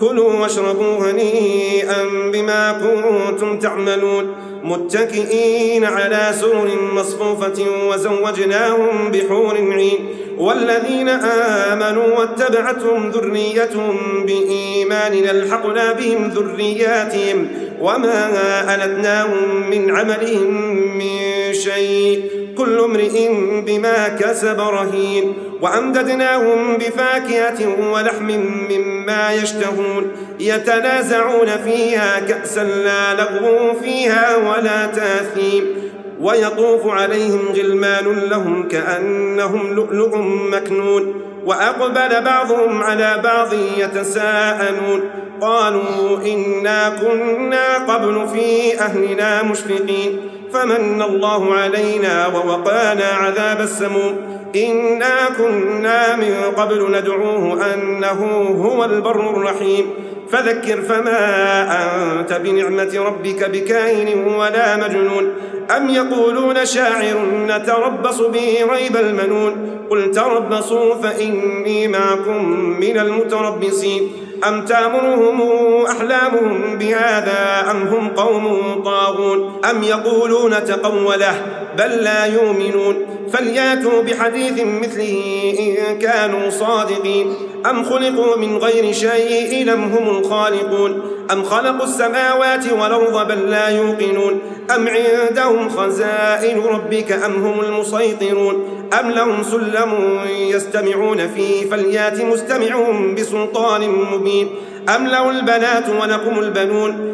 كلوا واشربوا هنيئا بما كنتم تعملون متكئين على سرر مصفوفة وزوجناهم بحور عين. والذين آمنوا واتبعتهم ذريتهم بإيمان ألحقنا بهم ذرياتهم وما ألتناهم من عملهم من شيء. كل امرئ بما كسب رهين. وأمددناهم بفاكهة ولحم مما يشتهون يتنازعون فيها كأسا لا لغو فيها ولا تاثيم ويطوف عليهم غلمان لهم كأنهم لؤلؤ مكنون. وأقبل بعضهم على بعض يتساءلون. قالوا إنا كنا قبل في أهلنا مشفقين. فمن الله علينا ووقانا عذاب السموم. إنا كنا من قبل ندعوه أنه هو البر الرحيم. فذكر فما أنت بنعمة ربك بكائن ولا مجنون. أم يقولون شاعر نتربص به ريب المنون. قل تربصوا فإني معكم من المتربصين. أم تأمرهم أحلامهم بهذا أم هم قوم طاغون؟ أم يقولون تقوله بل لا يؤمنون؟ فلياتوا بحديث مثله إن كانوا صادقين. أم خلقوا من غير شيء؟ أم هم الخالقون. أم خلقوا السماوات والأرض بل لا يوقنون. أم عندهم خزائن ربك أم هم المسيطرون. أم لهم سلم يستمعون فيه فليات مستمعهم بسلطان مبين. أم له البنات ولكم البنون.